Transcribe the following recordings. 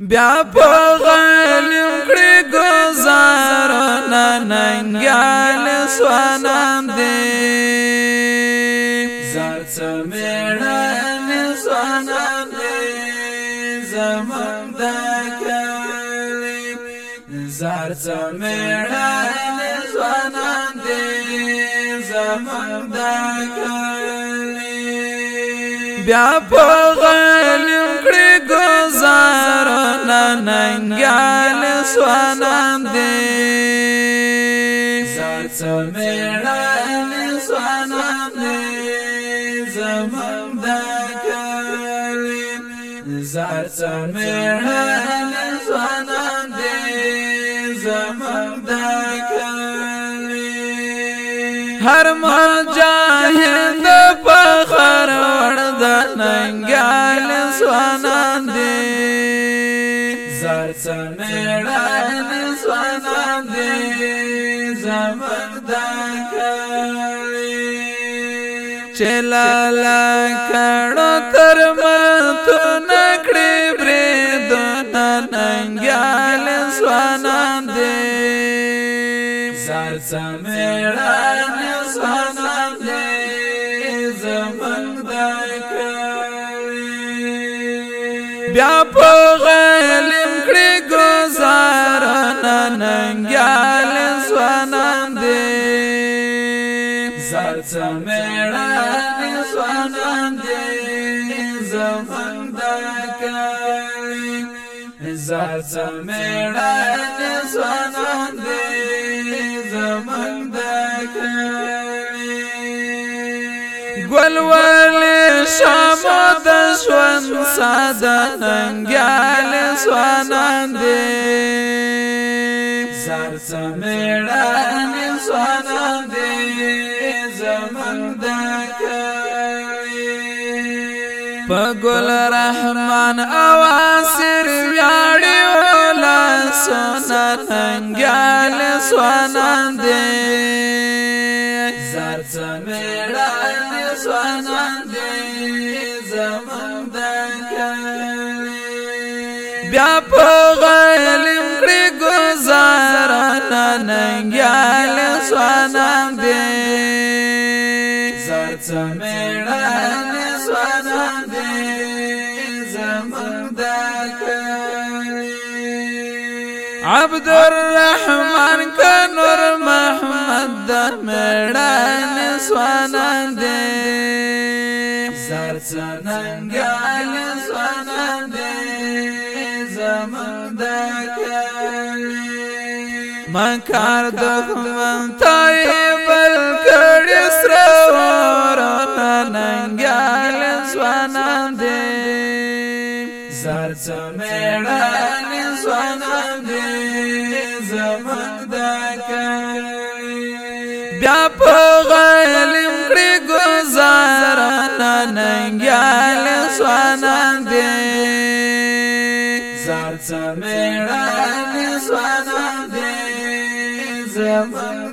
بیا په غل کړې گزار نه ننګال سوانم دې زړه مېړه سوانم دې زمند کړې زړه مېړه سوانم دې زمند کړې بیا په زار څمرهن ځوانان دې زمنګ د کلی هر مجاهد فخر ور د ننګال ځوانان دې زار څمرهن ځوانان دې زمنګ د کلی چلالا کړه تر متونه هرڅه میړانه ځوانان دې زمونږ د بیا په غلم کړې ګزار ننګال ځوانان دې زړه میړانه ځوانان دې زمونږ د زړه میړانه ځوانان گل ولی شامو دشون سادا ننگال سوانان دی زر سمیران سوانان دی زمن دکوی پا گل رحمان اواسر ویاڑی ولا سوانان ننگال سوانان دی عبد الرحمن كنور محمد د ميران سوانان زار زر څنګهال سوانان دې زمند من كار دښمن طيب الكريس روارا سره سر سمیڑان زوانان دی زمان دا کر بیا پا غیلیم کری گزارانا ننگیال زوانان دی سر سمیڑان زوانان دی زمان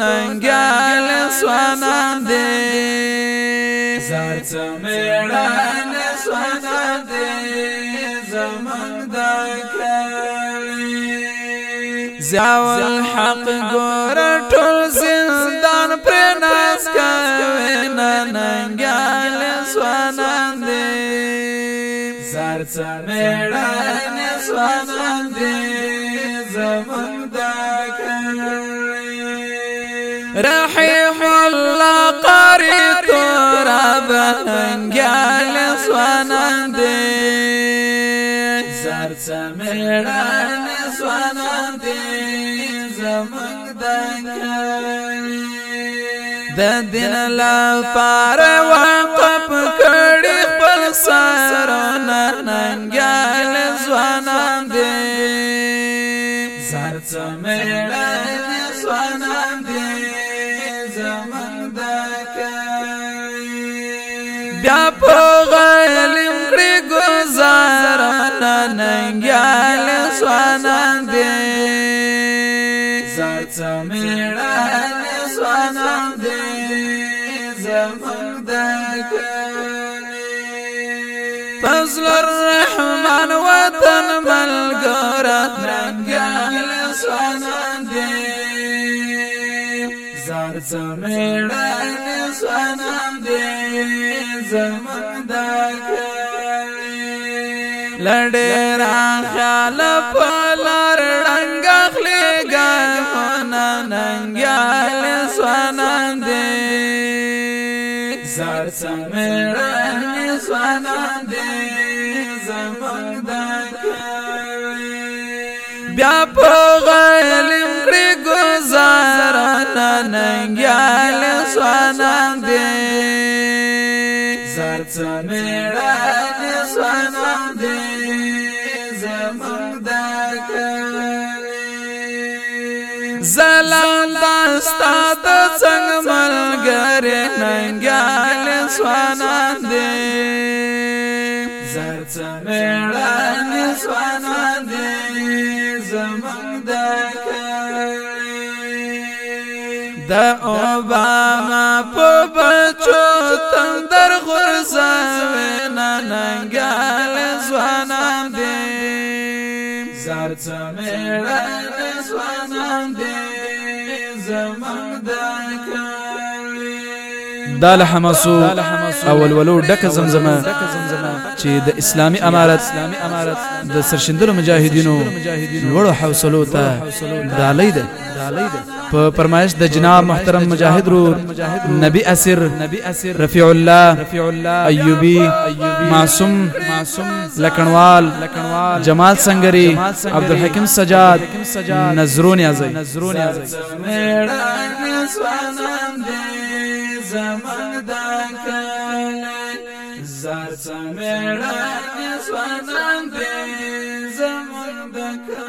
ننګال سوانان دې زړه مېړان سوانان دې زمنګ د کړي زاول حق ګور ټول زندان پر ناس کوي ننګال سوانان دې زړه مېړان سوانان دې زمنګ رحيم الله قاری تورا بنگال سوانندی سرسمیران سوانندی زمانگ دنگل د لا لپاره وقف کړي خپل سر ننګل ځوانان دي زر څمړه فضل الرحمن وطن ملګرا رنګل سوانان دې زار زمړن سوانان دې زمندګ لړې را خیال په زړ څمران ځوانان دې زمنګ دا کوي بیا په غلم کړي گزار ننګيال ځوانان دې زړ څمران ځوانان دې زمنګ دا کوي زلال داستا د څنګه د اوباما په بچو تندر غرزاوی نننگال زوانان دی زرچ میرن زوانان دی زمان دکن دا له حماسو اول ولو ډک زمزمه چې د اسلامی امارت د سرشندلو مجاهدینو لوړو حوصلو ته دالی ده په پرمایش د جناب محترم مجاهد رو نبی اسر رفیع الله ایوبی معصوم لکنوال جمال سنگری عبدالحکیم سجاد نظرون یازی نظرون یازی زمان دا کال زار څمړه ځوانان دې زمان دا کال